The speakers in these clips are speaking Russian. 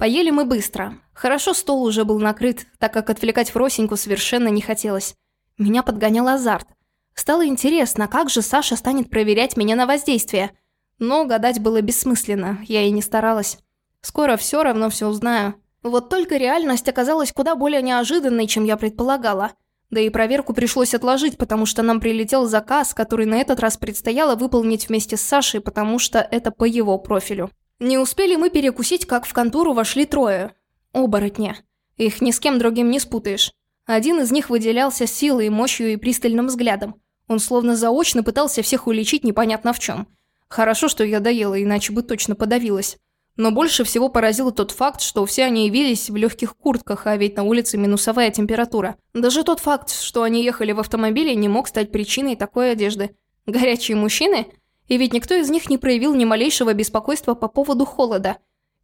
Поели мы быстро. Хорошо стол уже был накрыт, так как отвлекать Фросеньку совершенно не хотелось. Меня подгонял азарт. Стало интересно, как же Саша станет проверять меня на воздействие. Но гадать было бессмысленно, я и не старалась. Скоро все равно все узнаю. Вот только реальность оказалась куда более неожиданной, чем я предполагала. Да и проверку пришлось отложить, потому что нам прилетел заказ, который на этот раз предстояло выполнить вместе с Сашей, потому что это по его профилю. Не успели мы перекусить, как в контору вошли трое. Оборотня. Их ни с кем другим не спутаешь. Один из них выделялся силой, мощью и пристальным взглядом. Он словно заочно пытался всех уличить непонятно в чем. Хорошо, что я доела, иначе бы точно подавилась. Но больше всего поразил тот факт, что все они явились в легких куртках, а ведь на улице минусовая температура. Даже тот факт, что они ехали в автомобиле, не мог стать причиной такой одежды. Горячие мужчины? И ведь никто из них не проявил ни малейшего беспокойства по поводу холода.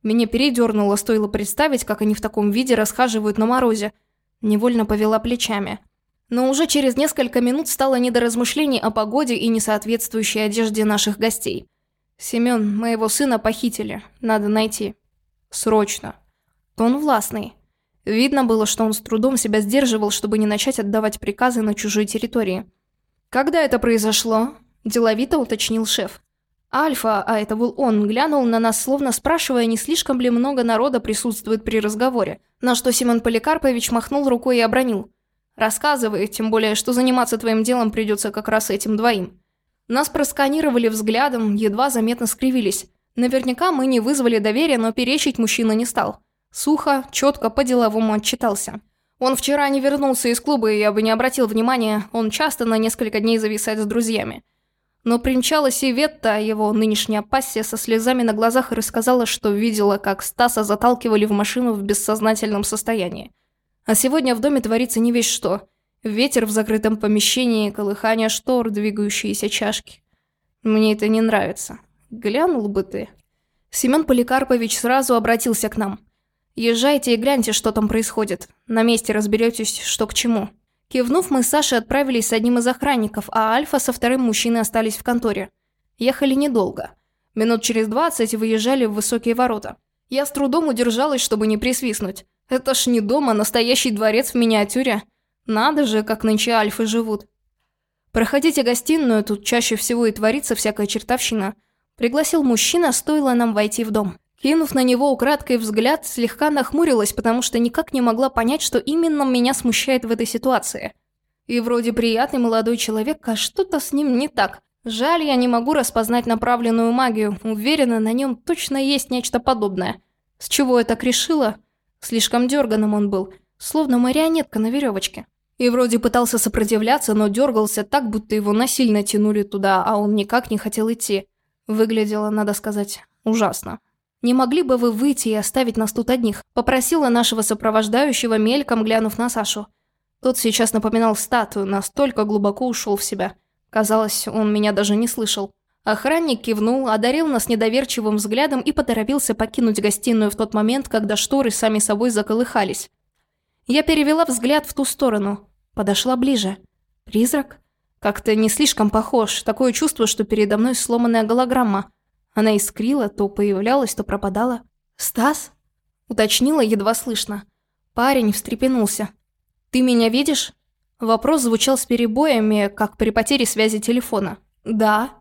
Меня передернуло, стоило представить, как они в таком виде расхаживают на морозе. Невольно повела плечами. Но уже через несколько минут стало не до размышлений о погоде и несоответствующей одежде наших гостей. «Семён, моего сына похитили. Надо найти. Срочно». Тон властный. Видно было, что он с трудом себя сдерживал, чтобы не начать отдавать приказы на чужой территории. «Когда это произошло?» Деловито уточнил шеф. Альфа, а это был он, глянул на нас, словно спрашивая, не слишком ли много народа присутствует при разговоре, на что Симон Поликарпович махнул рукой и обронил. «Рассказывай, тем более, что заниматься твоим делом придется как раз этим двоим». Нас просканировали взглядом, едва заметно скривились. Наверняка мы не вызвали доверия, но перечить мужчина не стал. Сухо, четко, по-деловому отчитался. Он вчера не вернулся из клуба, и я бы не обратил внимания, он часто на несколько дней зависает с друзьями. Но примчалась и Ветта, его нынешняя пассия, со слезами на глазах и рассказала, что видела, как Стаса заталкивали в машину в бессознательном состоянии. А сегодня в доме творится не весь что. Ветер в закрытом помещении, колыхание штор, двигающиеся чашки. Мне это не нравится. Глянул бы ты. Семен Поликарпович сразу обратился к нам. Езжайте и гляньте, что там происходит. На месте разберетесь, что к чему. Кивнув, мы с Сашей отправились с одним из охранников, а Альфа со вторым мужчиной остались в конторе. Ехали недолго. Минут через двадцать выезжали в высокие ворота. Я с трудом удержалась, чтобы не присвистнуть. Это ж не дом, а настоящий дворец в миниатюре. Надо же, как нынче альфы живут. Проходите гостиную, тут чаще всего и творится всякая чертовщина. Пригласил мужчина, стоило нам войти в дом. Кинув на него украдкой взгляд, слегка нахмурилась, потому что никак не могла понять, что именно меня смущает в этой ситуации. И вроде приятный молодой человек, а что-то с ним не так. Жаль, я не могу распознать направленную магию. Уверена, на нем точно есть нечто подобное. С чего я так решила? Слишком дерганым он был, словно марионетка на веревочке. И вроде пытался сопротивляться, но дергался так, будто его насильно тянули туда, а он никак не хотел идти. Выглядело, надо сказать, ужасно. «Не могли бы вы выйти и оставить нас тут одних?» Попросила нашего сопровождающего, мельком глянув на Сашу. Тот сейчас напоминал статую, настолько глубоко ушел в себя. Казалось, он меня даже не слышал. Охранник кивнул, одарил нас недоверчивым взглядом и поторопился покинуть гостиную в тот момент, когда шторы сами собой заколыхались. Я перевела взгляд в ту сторону. Подошла ближе. Призрак? Как-то не слишком похож. Такое чувство, что передо мной сломанная голограмма. Она искрила, то появлялась, то пропадала. «Стас?» – уточнила едва слышно. Парень встрепенулся. «Ты меня видишь?» Вопрос звучал с перебоями, как при потере связи телефона. «Да».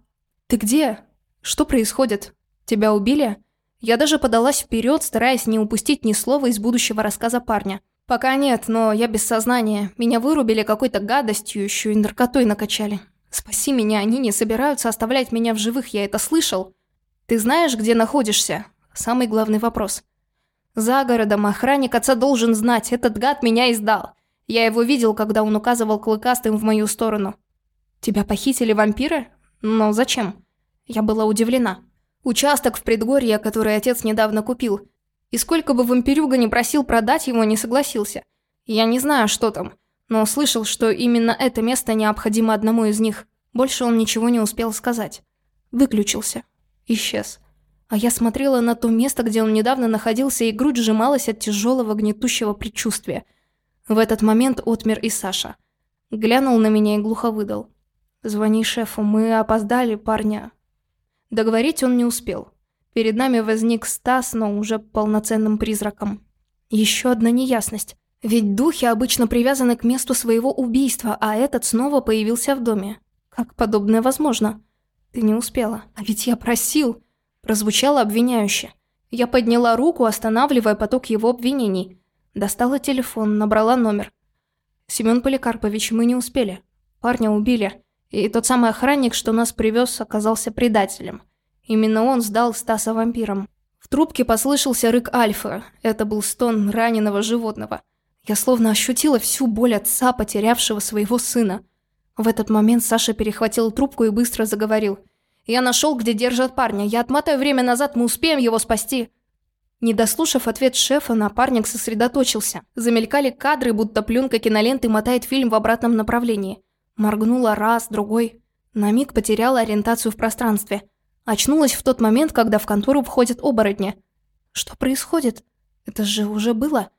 «Ты где? Что происходит? Тебя убили?» Я даже подалась вперед, стараясь не упустить ни слова из будущего рассказа парня. «Пока нет, но я без сознания. Меня вырубили какой-то гадостью, еще и наркотой накачали. Спаси меня, они не собираются оставлять меня в живых, я это слышал. «Ты знаешь, где находишься?» Самый главный вопрос. «За городом охранник отца должен знать, этот гад меня издал. Я его видел, когда он указывал клыкастым в мою сторону». «Тебя похитили вампиры? Но зачем?» Я была удивлена. Участок в предгорье, который отец недавно купил. И сколько бы вампирюга не просил продать его, не согласился. Я не знаю, что там, но слышал, что именно это место необходимо одному из них. Больше он ничего не успел сказать. Выключился исчез. А я смотрела на то место, где он недавно находился, и грудь сжималась от тяжелого гнетущего предчувствия. В этот момент отмер и Саша. Глянул на меня и глухо выдал. «Звони шефу, мы опоздали, парня». Договорить он не успел. Перед нами возник Стас, но уже полноценным призраком. Еще одна неясность. Ведь духи обычно привязаны к месту своего убийства, а этот снова появился в доме. Как подобное возможно? Ты не успела. А ведь я просил. Прозвучало обвиняюще. Я подняла руку, останавливая поток его обвинений. Достала телефон, набрала номер. «Семён Поликарпович, мы не успели. Парня убили. И тот самый охранник, что нас привез, оказался предателем. Именно он сдал Стаса вампиром. В трубке послышался рык Альфа. Это был стон раненого животного. Я словно ощутила всю боль отца, потерявшего своего сына. В этот момент Саша перехватил трубку и быстро заговорил. «Я нашел, где держат парня. Я отмотаю время назад, мы успеем его спасти». Не дослушав ответ шефа, напарник сосредоточился. Замелькали кадры, будто пленка киноленты мотает фильм в обратном направлении. Моргнула раз, другой. На миг потеряла ориентацию в пространстве. Очнулась в тот момент, когда в контору входят оборотни. Что происходит? Это же уже было?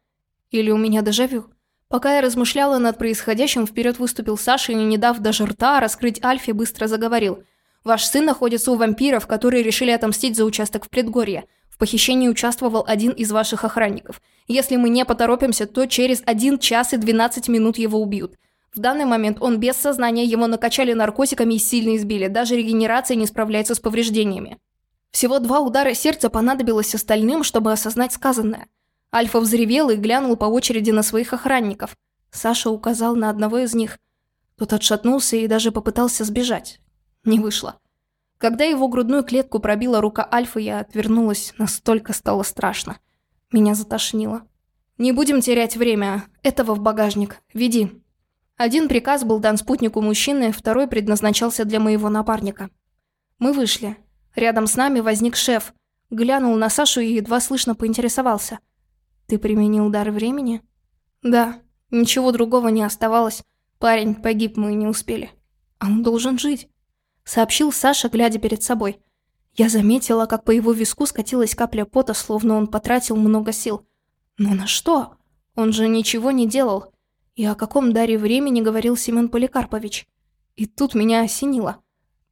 Или у меня дежавю? Пока я размышляла над происходящим, вперед выступил Саша и, не дав даже рта раскрыть Альфе, быстро заговорил. «Ваш сын находится у вампиров, которые решили отомстить за участок в предгорье. В похищении участвовал один из ваших охранников. Если мы не поторопимся, то через 1 час и 12 минут его убьют. В данный момент он без сознания, его накачали наркотиками и сильно избили, даже регенерация не справляется с повреждениями. Всего два удара сердца понадобилось остальным, чтобы осознать сказанное. Альфа взревел и глянул по очереди на своих охранников. Саша указал на одного из них. Тот отшатнулся и даже попытался сбежать. Не вышло. Когда его грудную клетку пробила рука Альфа, я отвернулась, настолько стало страшно. Меня затошнило. «Не будем терять время. Этого в багажник. Веди». Один приказ был дан спутнику мужчины, второй предназначался для моего напарника. Мы вышли. Рядом с нами возник шеф. Глянул на Сашу и едва слышно поинтересовался. «Ты применил дар времени?» «Да. Ничего другого не оставалось. Парень погиб, мы не успели. А он должен жить», — сообщил Саша, глядя перед собой. Я заметила, как по его виску скатилась капля пота, словно он потратил много сил. «Но на что? Он же ничего не делал. И о каком даре времени говорил Семен Поликарпович? И тут меня осенило.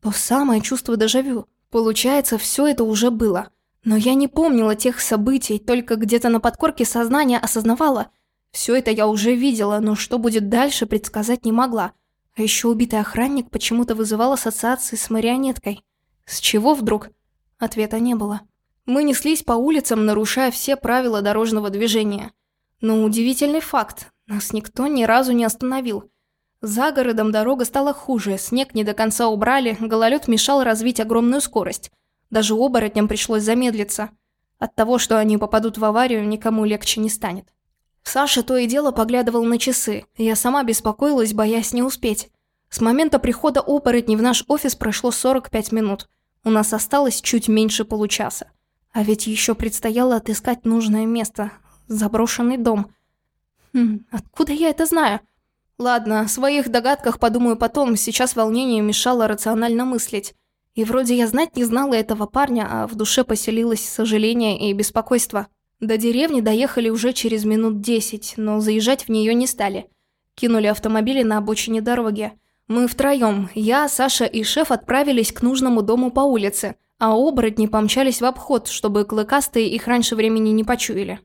То самое чувство дежавю. Получается, все это уже было. Но я не помнила тех событий, только где-то на подкорке сознания осознавала. Все это я уже видела, но что будет дальше, предсказать не могла. А еще убитый охранник почему-то вызывал ассоциации с марионеткой. С чего вдруг? Ответа не было. Мы неслись по улицам, нарушая все правила дорожного движения. Но удивительный факт, нас никто ни разу не остановил. За городом дорога стала хуже, снег не до конца убрали, гололед мешал развить огромную скорость. Даже оборотням пришлось замедлиться. От того, что они попадут в аварию, никому легче не станет. Саша то и дело поглядывал на часы. Я сама беспокоилась, боясь не успеть. С момента прихода оборотней в наш офис прошло 45 минут. У нас осталось чуть меньше получаса. А ведь еще предстояло отыскать нужное место. Заброшенный дом – Хм, откуда я это знаю? Ладно, о своих догадках подумаю потом, сейчас волнение мешало рационально мыслить. И вроде я знать не знала этого парня, а в душе поселилось сожаление и беспокойство. До деревни доехали уже через минут десять, но заезжать в нее не стали. Кинули автомобили на обочине дороги. Мы втроем, я, Саша и шеф отправились к нужному дому по улице, а оборотни помчались в обход, чтобы клыкастые их раньше времени не почуяли.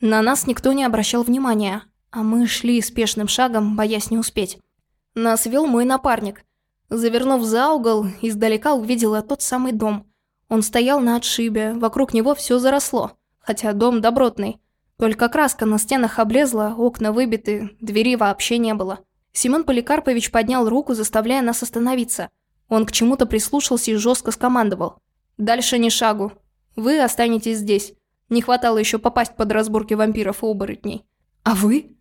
На нас никто не обращал внимания, а мы шли спешным шагом, боясь не успеть. Нас вел мой напарник. Завернув за угол, издалека увидела тот самый дом. Он стоял на отшибе, вокруг него все заросло, хотя дом добротный. Только краска на стенах облезла, окна выбиты, двери вообще не было. Семен Поликарпович поднял руку, заставляя нас остановиться. Он к чему-то прислушался и жестко скомандовал. «Дальше ни шагу. Вы останетесь здесь. Не хватало еще попасть под разборки вампиров и оборотней. А вы?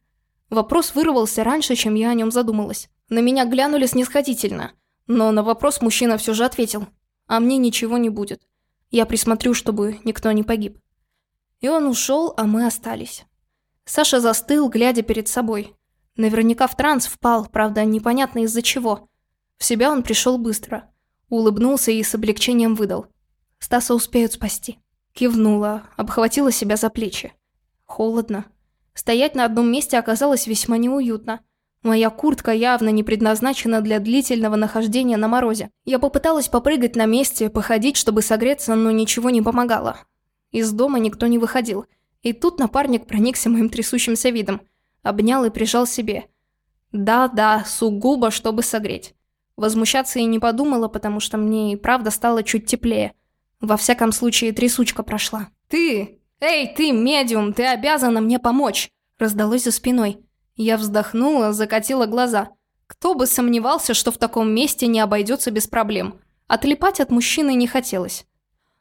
Вопрос вырвался раньше, чем я о нем задумалась. На меня глянули снисходительно, но на вопрос мужчина все же ответил. А мне ничего не будет. Я присмотрю, чтобы никто не погиб. И он ушел, а мы остались. Саша застыл, глядя перед собой. Наверняка в транс впал, правда, непонятно из-за чего. В себя он пришел быстро. Улыбнулся и с облегчением выдал. Стаса успеют спасти. Кивнула, обхватила себя за плечи. Холодно. Стоять на одном месте оказалось весьма неуютно. Моя куртка явно не предназначена для длительного нахождения на морозе. Я попыталась попрыгать на месте, походить, чтобы согреться, но ничего не помогало. Из дома никто не выходил. И тут напарник проникся моим трясущимся видом. Обнял и прижал себе. Да-да, сугубо, чтобы согреть. Возмущаться я не подумала, потому что мне и правда стало чуть теплее. Во всяком случае, трясучка прошла. «Ты! Эй, ты, медиум, ты обязана мне помочь!» Раздалось за спиной. Я вздохнула, закатила глаза. Кто бы сомневался, что в таком месте не обойдется без проблем. Отлипать от мужчины не хотелось.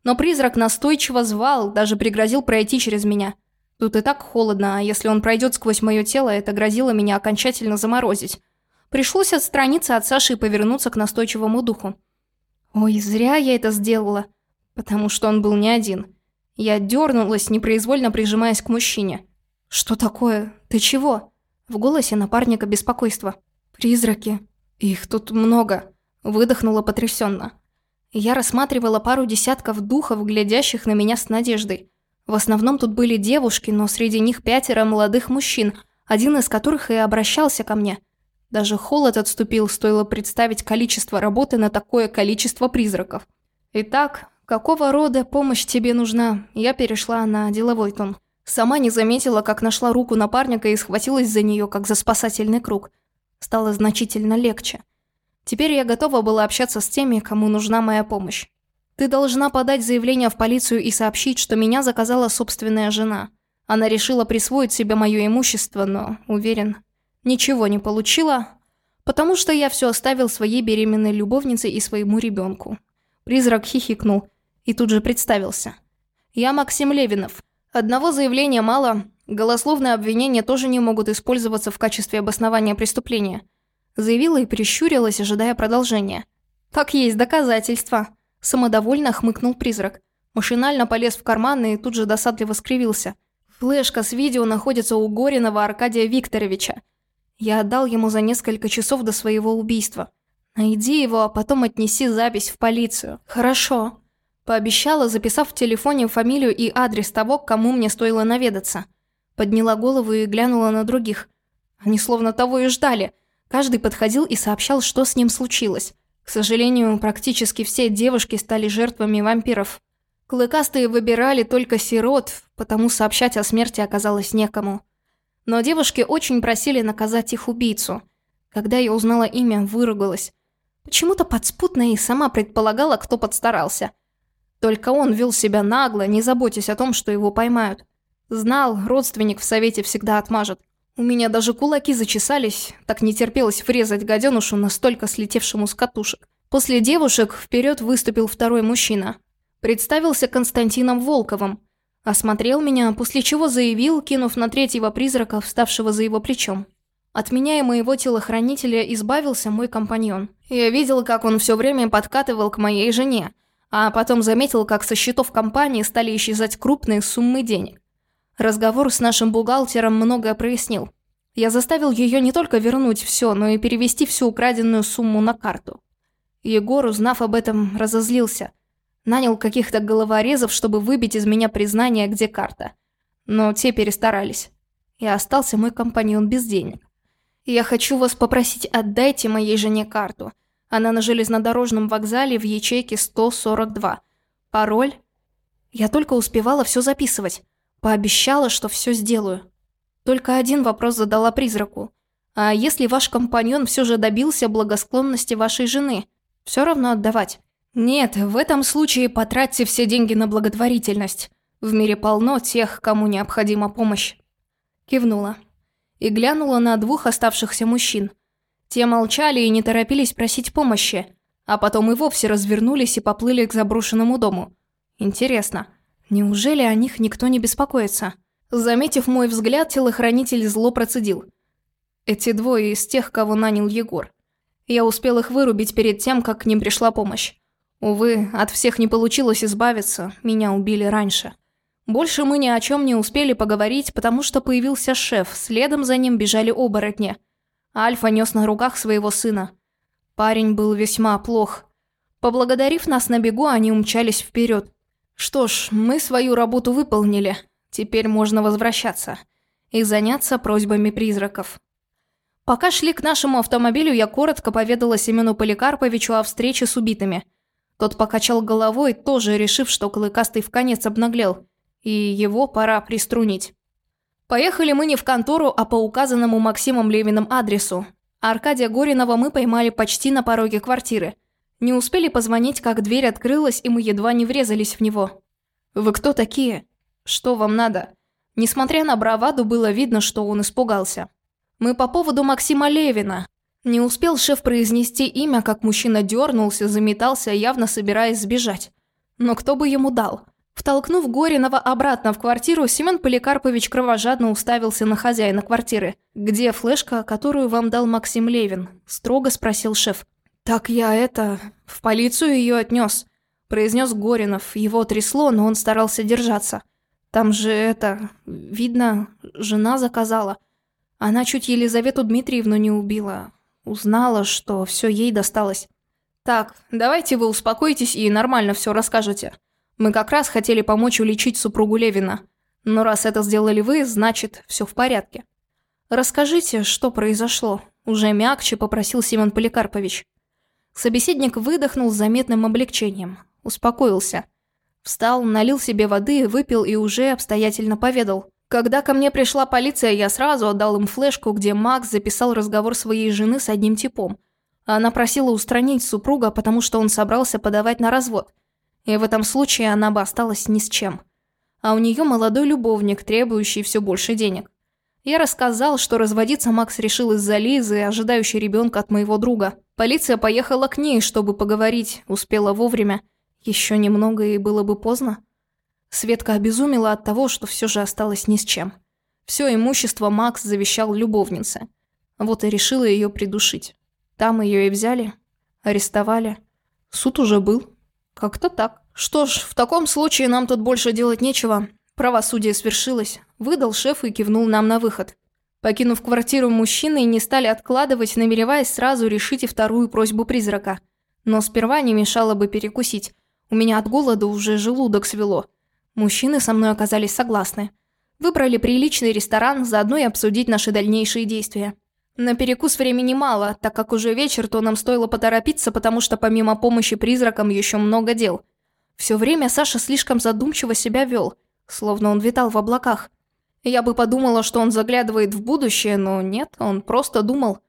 Но призрак настойчиво звал, даже пригрозил пройти через меня. Тут и так холодно, а если он пройдет сквозь мое тело, это грозило меня окончательно заморозить. Пришлось отстраниться от Саши и повернуться к настойчивому духу. Ой, зря я это сделала, потому что он был не один. Я дернулась, непроизвольно прижимаясь к мужчине. «Что такое? Ты чего?» В голосе напарника беспокойство. «Призраки. Их тут много», — выдохнула потрясенно. Я рассматривала пару десятков духов, глядящих на меня с надеждой. В основном тут были девушки, но среди них пятеро молодых мужчин, один из которых и обращался ко мне. Даже холод отступил, стоило представить количество работы на такое количество призраков. Итак, какого рода помощь тебе нужна? Я перешла на деловой тон. Сама не заметила, как нашла руку напарника и схватилась за нее, как за спасательный круг. Стало значительно легче. Теперь я готова была общаться с теми, кому нужна моя помощь. Ты должна подать заявление в полицию и сообщить, что меня заказала собственная жена. Она решила присвоить себе мое имущество, но, уверен, ничего не получила, потому что я все оставил своей беременной любовнице и своему ребенку. Призрак хихикнул и тут же представился. Я Максим Левинов. Одного заявления мало, голословные обвинения тоже не могут использоваться в качестве обоснования преступления – Заявила и прищурилась, ожидая продолжения. «Так есть доказательства!» Самодовольно хмыкнул призрак. Машинально полез в карман и тут же досадливо скривился. Флешка с видео находится у Горинова Аркадия Викторовича. Я отдал ему за несколько часов до своего убийства. Найди его, а потом отнеси запись в полицию. Хорошо. Пообещала, записав в телефоне фамилию и адрес того, кому мне стоило наведаться. Подняла голову и глянула на других. Они словно того и ждали. Каждый подходил и сообщал, что с ним случилось. К сожалению, практически все девушки стали жертвами вампиров. Клыкастые выбирали только сирот, потому сообщать о смерти оказалось некому. Но девушки очень просили наказать их убийцу. Когда я узнала имя, выругалась. Почему-то подспутно и сама предполагала, кто подстарался. Только он вел себя нагло, не заботясь о том, что его поймают. Знал, родственник в совете всегда отмажет. У меня даже кулаки зачесались, так не терпелось врезать гаденушу настолько слетевшему с катушек. После девушек вперед выступил второй мужчина. Представился Константином Волковым. Осмотрел меня, после чего заявил, кинув на третьего призрака, вставшего за его плечом. От меня и моего телохранителя избавился мой компаньон. Я видел, как он все время подкатывал к моей жене, а потом заметил, как со счетов компании стали исчезать крупные суммы денег. Разговор с нашим бухгалтером многое прояснил. Я заставил ее не только вернуть все, но и перевести всю украденную сумму на карту. Егор, узнав об этом, разозлился. Нанял каких-то головорезов, чтобы выбить из меня признание, где карта. Но те перестарались. И остался мой компаньон без денег. Я хочу вас попросить, отдайте моей жене карту. Она на железнодорожном вокзале в ячейке 142. Пароль? Я только успевала все записывать. Пообещала, что все сделаю. Только один вопрос задала призраку. А если ваш компаньон все же добился благосклонности вашей жены, все равно отдавать? Нет, в этом случае потратьте все деньги на благотворительность. В мире полно тех, кому необходима помощь. Кивнула. И глянула на двух оставшихся мужчин. Те молчали и не торопились просить помощи, а потом и вовсе развернулись и поплыли к заброшенному дому. Интересно, Неужели о них никто не беспокоится? Заметив мой взгляд, телохранитель зло процедил. Эти двое из тех, кого нанял Егор. Я успел их вырубить перед тем, как к ним пришла помощь. Увы, от всех не получилось избавиться, меня убили раньше. Больше мы ни о чем не успели поговорить, потому что появился шеф, следом за ним бежали оборотни. Альфа нес на руках своего сына. Парень был весьма плох. Поблагодарив нас на бегу, они умчались вперед. Что ж, мы свою работу выполнили. Теперь можно возвращаться. И заняться просьбами призраков. Пока шли к нашему автомобилю, я коротко поведала Семену Поликарповичу о встрече с убитыми. Тот покачал головой, тоже решив, что Клыкастый в конец обнаглел, и его пора приструнить. Поехали мы не в контору, а по указанному Максимом Левиным адресу. Аркадия Горинова мы поймали почти на пороге квартиры. Не успели позвонить, как дверь открылась, и мы едва не врезались в него. «Вы кто такие? Что вам надо?» Несмотря на браваду, было видно, что он испугался. «Мы по поводу Максима Левина». Не успел шеф произнести имя, как мужчина дернулся, заметался, явно собираясь сбежать. Но кто бы ему дал? Втолкнув Горинова обратно в квартиру, Семен Поликарпович кровожадно уставился на хозяина квартиры. «Где флешка, которую вам дал Максим Левин?» – строго спросил шеф. «Так я это... в полицию ее отнес», – произнес Горинов. Его трясло, но он старался держаться. «Там же это... видно, жена заказала». Она чуть Елизавету Дмитриевну не убила. Узнала, что все ей досталось. «Так, давайте вы успокойтесь и нормально все расскажете. Мы как раз хотели помочь уличить супругу Левина. Но раз это сделали вы, значит, все в порядке». «Расскажите, что произошло?» Уже мягче попросил Семен Поликарпович. Собеседник выдохнул с заметным облегчением. Успокоился. Встал, налил себе воды, выпил и уже обстоятельно поведал. Когда ко мне пришла полиция, я сразу отдал им флешку, где Макс записал разговор своей жены с одним типом. Она просила устранить супруга, потому что он собрался подавать на развод. И в этом случае она бы осталась ни с чем. А у нее молодой любовник, требующий все больше денег. Я рассказал, что разводиться Макс решил из-за Лизы, ожидающей ребенка от моего друга. Полиция поехала к ней, чтобы поговорить, успела вовремя. Еще немного и было бы поздно. Светка обезумела от того, что все же осталось ни с чем. Все имущество Макс завещал любовнице. Вот и решила ее придушить. Там ее и взяли, арестовали. Суд уже был. Как-то так. Что ж, в таком случае нам тут больше делать нечего. Правосудие свершилось. Выдал шеф и кивнул нам на выход. Покинув квартиру, мужчины не стали откладывать, намереваясь сразу решить и вторую просьбу призрака. Но сперва не мешало бы перекусить. У меня от голода уже желудок свело. Мужчины со мной оказались согласны. Выбрали приличный ресторан, заодно и обсудить наши дальнейшие действия. На перекус времени мало, так как уже вечер, то нам стоило поторопиться, потому что помимо помощи призракам еще много дел. Все время Саша слишком задумчиво себя вел, словно он витал в облаках. Я бы подумала, что он заглядывает в будущее, но нет, он просто думал.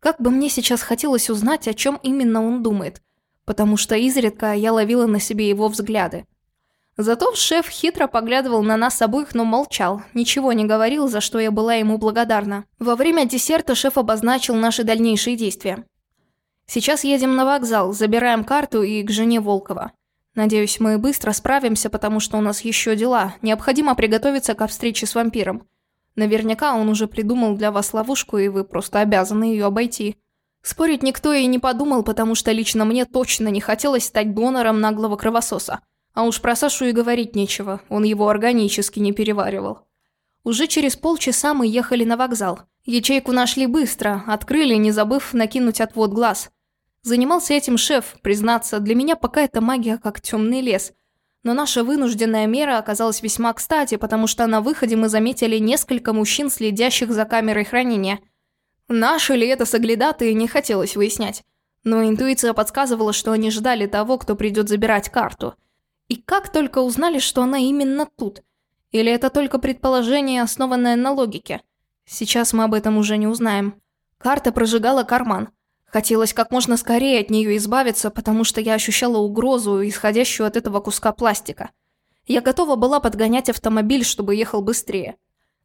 Как бы мне сейчас хотелось узнать, о чем именно он думает, потому что изредка я ловила на себе его взгляды. Зато шеф хитро поглядывал на нас обоих, но молчал, ничего не говорил, за что я была ему благодарна. Во время десерта шеф обозначил наши дальнейшие действия. Сейчас едем на вокзал, забираем карту и к жене Волкова. Надеюсь, мы быстро справимся, потому что у нас еще дела. Необходимо приготовиться к встрече с вампиром. Наверняка он уже придумал для вас ловушку, и вы просто обязаны ее обойти. Спорить никто и не подумал, потому что лично мне точно не хотелось стать донором наглого кровососа. А уж про Сашу и говорить нечего, он его органически не переваривал. Уже через полчаса мы ехали на вокзал. Ячейку нашли быстро, открыли, не забыв накинуть отвод глаз. Занимался этим шеф, признаться, для меня пока эта магия как темный лес. Но наша вынужденная мера оказалась весьма кстати, потому что на выходе мы заметили несколько мужчин, следящих за камерой хранения. Наши ли это соглядатые, не хотелось выяснять. Но интуиция подсказывала, что они ждали того, кто придет забирать карту – и как только узнали, что она именно тут? Или это только предположение, основанное на логике? Сейчас мы об этом уже не узнаем. Карта прожигала карман. Хотелось как можно скорее от нее избавиться, потому что я ощущала угрозу, исходящую от этого куска пластика. Я готова была подгонять автомобиль, чтобы ехал быстрее.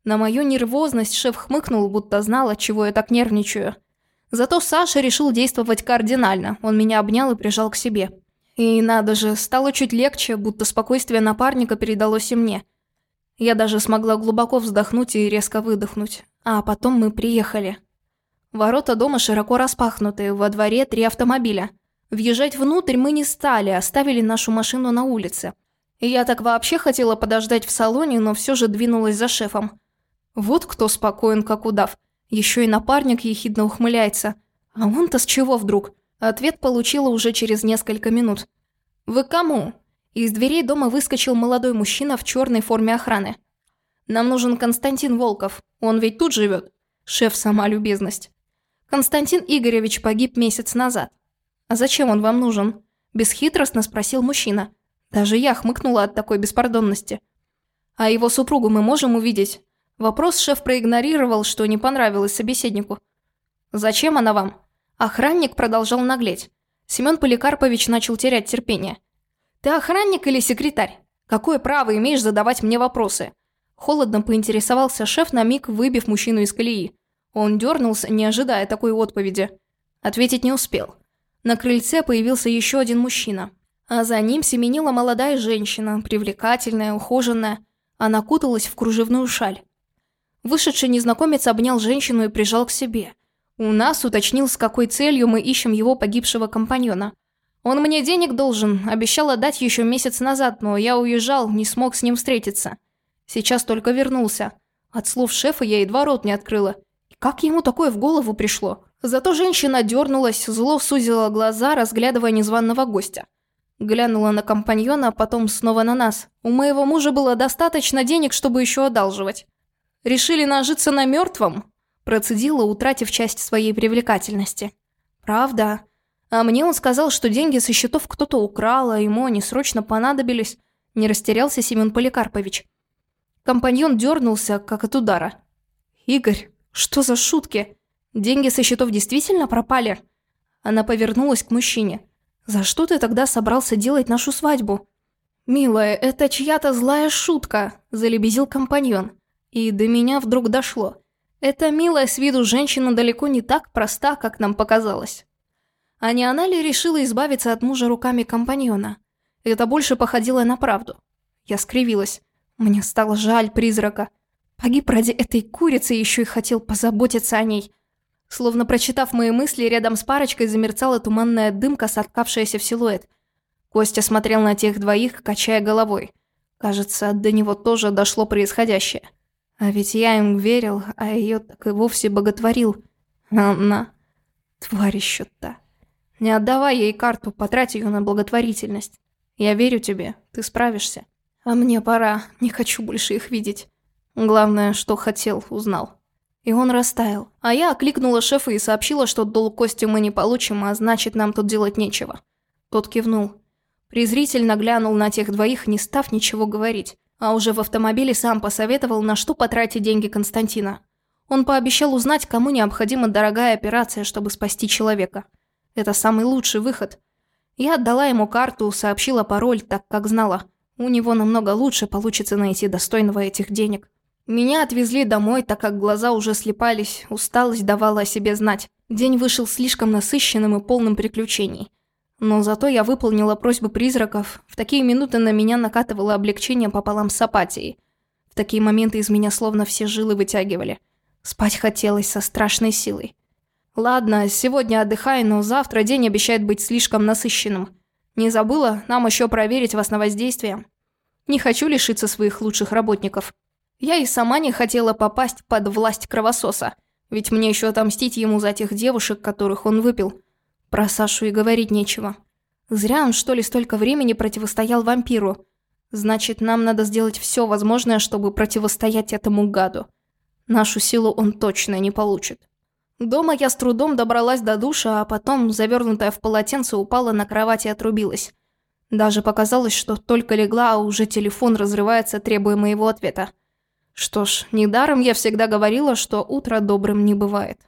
На мою нервозность шеф хмыкнул, будто знал, от чего я так нервничаю. Зато Саша решил действовать кардинально. Он меня обнял и прижал к себе. И надо же, стало чуть легче, будто спокойствие напарника передалось и мне. Я даже смогла глубоко вздохнуть и резко выдохнуть. А потом мы приехали. Ворота дома широко распахнуты, во дворе три автомобиля. Въезжать внутрь мы не стали, оставили нашу машину на улице. Я так вообще хотела подождать в салоне, но все же двинулась за шефом. Вот кто спокоен, как удав. Еще и напарник ехидно ухмыляется. А он-то с чего вдруг? Ответ получила уже через несколько минут. «Вы кому?» Из дверей дома выскочил молодой мужчина в черной форме охраны. «Нам нужен Константин Волков. Он ведь тут живет. Шеф сама любезность». Константин Игоревич погиб месяц назад. А зачем он вам нужен? Бесхитростно спросил мужчина. Даже я хмыкнула от такой беспардонности. А его супругу мы можем увидеть? Вопрос шеф проигнорировал, что не понравилось собеседнику. «Зачем она вам?» Охранник продолжал наглеть. Семен Поликарпович начал терять терпение. «Ты охранник или секретарь? Какое право имеешь задавать мне вопросы?» Холодно поинтересовался шеф на миг, выбив мужчину из колеи. Он дернулся, не ожидая такой отповеди. Ответить не успел. На крыльце появился еще один мужчина. А за ним семенила молодая женщина, привлекательная, ухоженная. Она куталась в кружевную шаль. Вышедший незнакомец обнял женщину и прижал к себе. У нас уточнил, с какой целью мы ищем его погибшего компаньона. Он мне денег должен, обещал отдать еще месяц назад, но я уезжал, не смог с ним встретиться. Сейчас только вернулся. От слов шефа я едва рот не открыла. И как ему такое в голову пришло? Зато женщина дернулась, зло сузила глаза, разглядывая незваного гостя. Глянула на компаньона, а потом снова на нас. У моего мужа было достаточно денег, чтобы еще одалживать. Решили нажиться на мертвом? Процедила, утратив часть своей привлекательности. Правда. А мне он сказал, что деньги со счетов кто-то украл, а ему они срочно понадобились. Не растерялся Семен Поликарпович. Компаньон дернулся, как от удара. «Игорь, что за шутки?» Деньги со счетов действительно пропали? Она повернулась к мужчине. За что ты тогда собрался делать нашу свадьбу? Милая, это чья-то злая шутка, залебезил компаньон. И до меня вдруг дошло. Эта милая с виду женщина далеко не так проста, как нам показалось. А не она ли решила избавиться от мужа руками компаньона? Это больше походило на правду. Я скривилась. Мне стало жаль призрака. Погиб ради этой курицы еще и хотел позаботиться о ней. Словно прочитав мои мысли, рядом с парочкой замерцала туманная дымка, соткавшаяся в силуэт. Костя смотрел на тех двоих, качая головой. Кажется, до него тоже дошло происходящее. А ведь я им верил, а ее так и вовсе боготворил. Она... Тварь еще та. Не отдавай ей карту, потрать ее на благотворительность. Я верю тебе, ты справишься. А мне пора, не хочу больше их видеть. Главное, что хотел, узнал. И он растаял. А я окликнула шефа и сообщила, что долг Кости мы не получим, а значит, нам тут делать нечего. Тот кивнул. Презрительно глянул на тех двоих, не став ничего говорить. А уже в автомобиле сам посоветовал, на что потратить деньги Константина. Он пообещал узнать, кому необходима дорогая операция, чтобы спасти человека. Это самый лучший выход. Я отдала ему карту, сообщила пароль, так как знала. У него намного лучше получится найти достойного этих денег. Меня отвезли домой, так как глаза уже слепались, усталость давала о себе знать. День вышел слишком насыщенным и полным приключений. Но зато я выполнила просьбы призраков. В такие минуты на меня накатывало облегчение пополам с апатией. В такие моменты из меня словно все жилы вытягивали. Спать хотелось со страшной силой. Ладно, сегодня отдыхай, но завтра день обещает быть слишком насыщенным. Не забыла? Нам еще проверить вас на воздействие. Не хочу лишиться своих лучших работников. Я и сама не хотела попасть под власть кровососа, ведь мне еще отомстить ему за тех девушек, которых он выпил. Про Сашу и говорить нечего. Зря он, что ли, столько времени противостоял вампиру. Значит, нам надо сделать все возможное, чтобы противостоять этому гаду. Нашу силу он точно не получит. Дома я с трудом добралась до душа, а потом, завернутая в полотенце, упала на кровать и отрубилась. Даже показалось, что только легла, а уже телефон разрывается, требуя моего ответа. Что ж, недаром я всегда говорила, что утро добрым не бывает.